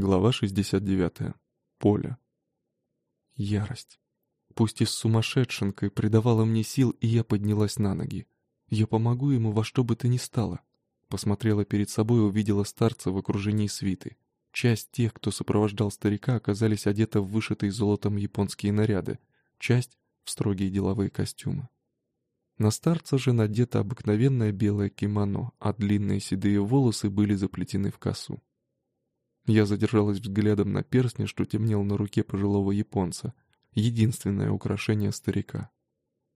Глава 69. Поле. Ярость. Пусть и с сумасшедшенкой придавала мне сил, и я поднялась на ноги. Я помогу ему во что бы то ни стало. Посмотрела перед собой и увидела старца в окружении свиты. Часть тех, кто сопровождал старика, оказались одеты в вышитые золотом японские наряды, часть — в строгие деловые костюмы. На старца же надето обыкновенное белое кимоно, а длинные седые волосы были заплетены в косу. Я задержалась взглядом на перстне, что темнел на руке пожилого японца, единственное украшение старика.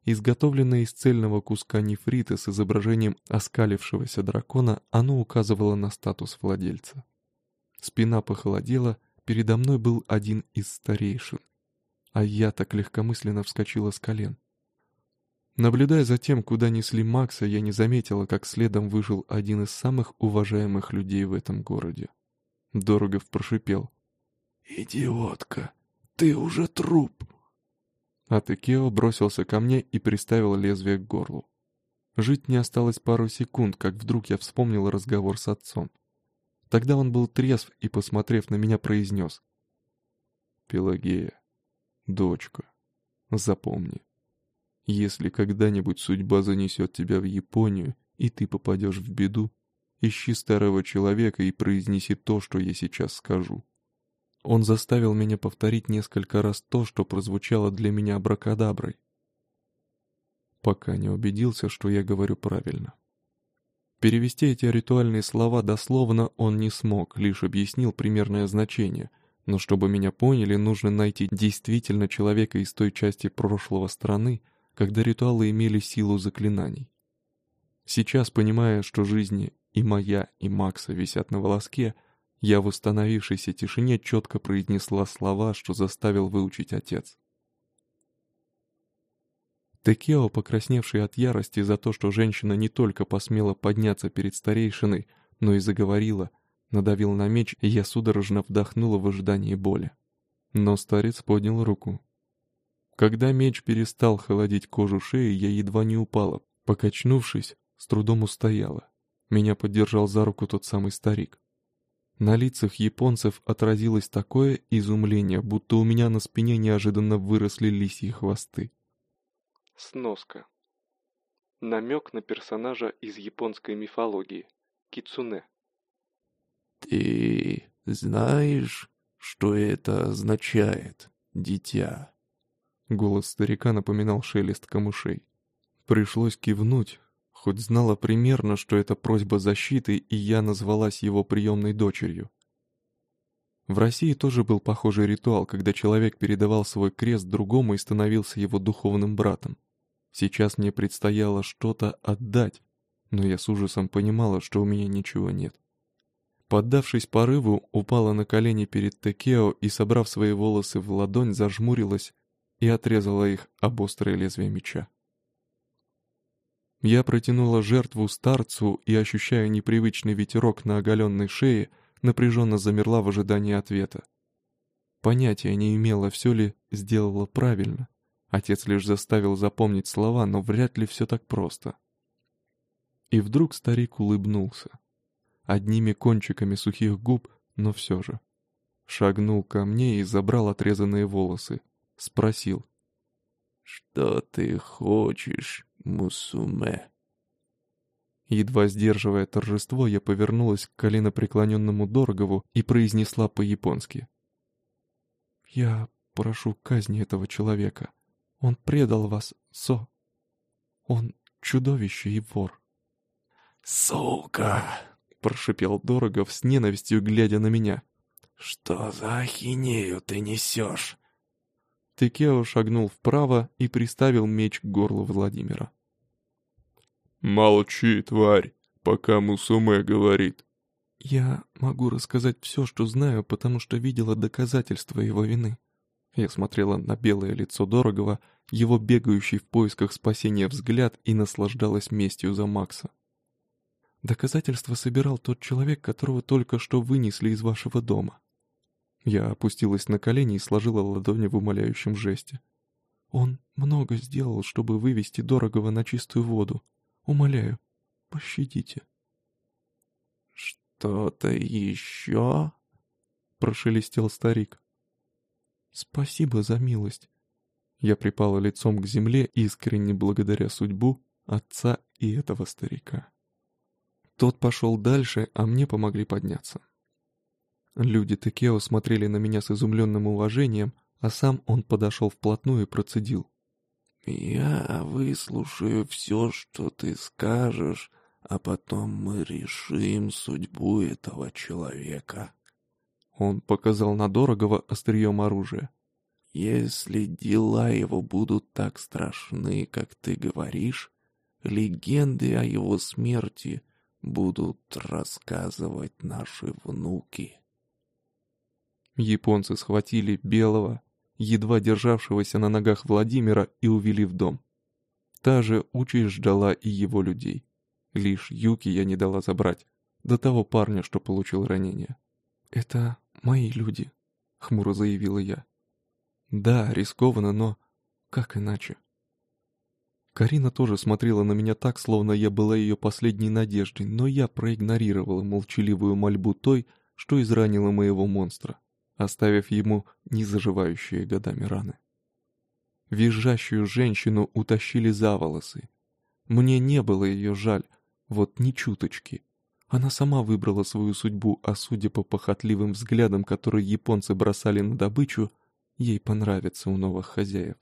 Изготовленное из цельного куска нефрита с изображением оскалившегося дракона, оно указывало на статус владельца. Спина похолодела, передо мной был один из старейшин. А я так легкомысленно вскочила с колен. Наблюдая за тем, куда несли Макса, я не заметила, как следом вышел один из самых уважаемых людей в этом городе. Дорогов прошипел. «Идиотка, ты уже труп!» А Текео бросился ко мне и приставил лезвие к горлу. Жить не осталось пару секунд, как вдруг я вспомнил разговор с отцом. Тогда он был трезв и, посмотрев на меня, произнес. «Пелагея, дочка, запомни, если когда-нибудь судьба занесет тебя в Японию, и ты попадешь в беду, ищи старого человека и произнеси то, что я сейчас скажу». Он заставил меня повторить несколько раз то, что прозвучало для меня абракадаброй, пока не убедился, что я говорю правильно. Перевести эти ритуальные слова дословно он не смог, лишь объяснил примерное значение, но чтобы меня поняли, нужно найти действительно человека из той части прошлого страны, когда ритуалы имели силу заклинаний. Сейчас, понимая, что жизни и моя, и Макса висят на волоске, я в установившейся тишине четко произнесла слова, что заставил выучить отец. Текео, покрасневший от ярости за то, что женщина не только посмела подняться перед старейшиной, но и заговорила, надавил на меч, и я судорожно вдохнула в ожидании боли. Но старец поднял руку. Когда меч перестал холодить кожу шеи, я едва не упала, покачнувшись, с трудом устояла. Меня поддержал за руку тот самый старик. На лицах японцев отразилось такое изумление, будто у меня на спине неожиданно выросли лисьи хвосты. Сноска. Намек на персонажа из японской мифологии. Кицуне. «Ты знаешь, что это означает, дитя?» Голос старика напоминал шелест камышей. Пришлось кивнуть, хоть знала примерно, что это просьба защиты, и я назвалась его приемной дочерью. В России тоже был похожий ритуал, когда человек передавал свой крест другому и становился его духовным братом. Сейчас мне предстояло что-то отдать, но я с ужасом понимала, что у меня ничего нет. Поддавшись порыву, упала на колени перед Текео и, собрав свои волосы в ладонь, зажмурилась и отрезала их об острое лезвие меча. Я протянула жертву старцу и, ощущая непривычный ветерок на оголенной шее, напряженно замерла в ожидании ответа. Понятия не имела, все ли сделала правильно. Отец лишь заставил запомнить слова, но вряд ли все так просто. И вдруг старик улыбнулся. Одними кончиками сухих губ, но все же. Шагнул ко мне и забрал отрезанные волосы. Спросил. «Что ты хочешь, Мусуме?» Едва сдерживая торжество, я повернулась к коленопреклоненному Дорогову и произнесла по-японски. «Я прошу казни этого человека. Он предал вас, Со. Он чудовище и вор». «Сука!» — прошипел Дорогов с ненавистью, глядя на меня. «Что за ахинею ты несешь?» Текео шагнул вправо и приставил меч к горлу Владимира. «Молчи, тварь, пока Мусуме говорит». «Я могу рассказать все, что знаю, потому что видела доказательства его вины». Я смотрела на белое лицо Дорогого, его бегающий в поисках спасения взгляд и наслаждалась местью за Макса. Доказательства собирал тот человек, которого только что вынесли из вашего дома. Я опустилась на колени и сложила ладони в умоляющем жесте. Он много сделал, чтобы вывести Дорогого на чистую воду. Умоляю, пощадите. «Что-то еще?» прошелестел старик. «Спасибо за милость». Я припала лицом к земле, искренне благодаря судьбу, отца и этого старика. Тот пошел дальше, а мне помогли подняться. Люди Текео смотрели на меня с изумленным уважением, а сам он подошел вплотную и процедил. «Я выслушаю все, что ты скажешь, а потом мы решим судьбу этого человека». Он показал на Дорогого острием оружия. «Если дела его будут так страшны, как ты говоришь, легенды о его смерти будут рассказывать наши внуки». Японцы схватили белого, едва державшегося на ногах Владимира, и увели в дом. Та же участь ждала и его людей. Лишь Юки я не дала забрать, до того парня, что получил ранение. «Это мои люди», — хмуро заявила я. «Да, рискованно, но как иначе?» Карина тоже смотрела на меня так, словно я была ее последней надеждой, но я проигнорировала молчаливую мольбу той, что изранила моего монстра, оставив ему незаживающие годами раны. Визжащую женщину утащили за волосы. Мне не было ее жаль, вот ни чуточки. Она сама выбрала свою судьбу, а судя по похотливым взглядам, которые японцы бросали на добычу, ей понравится у новых хозяев.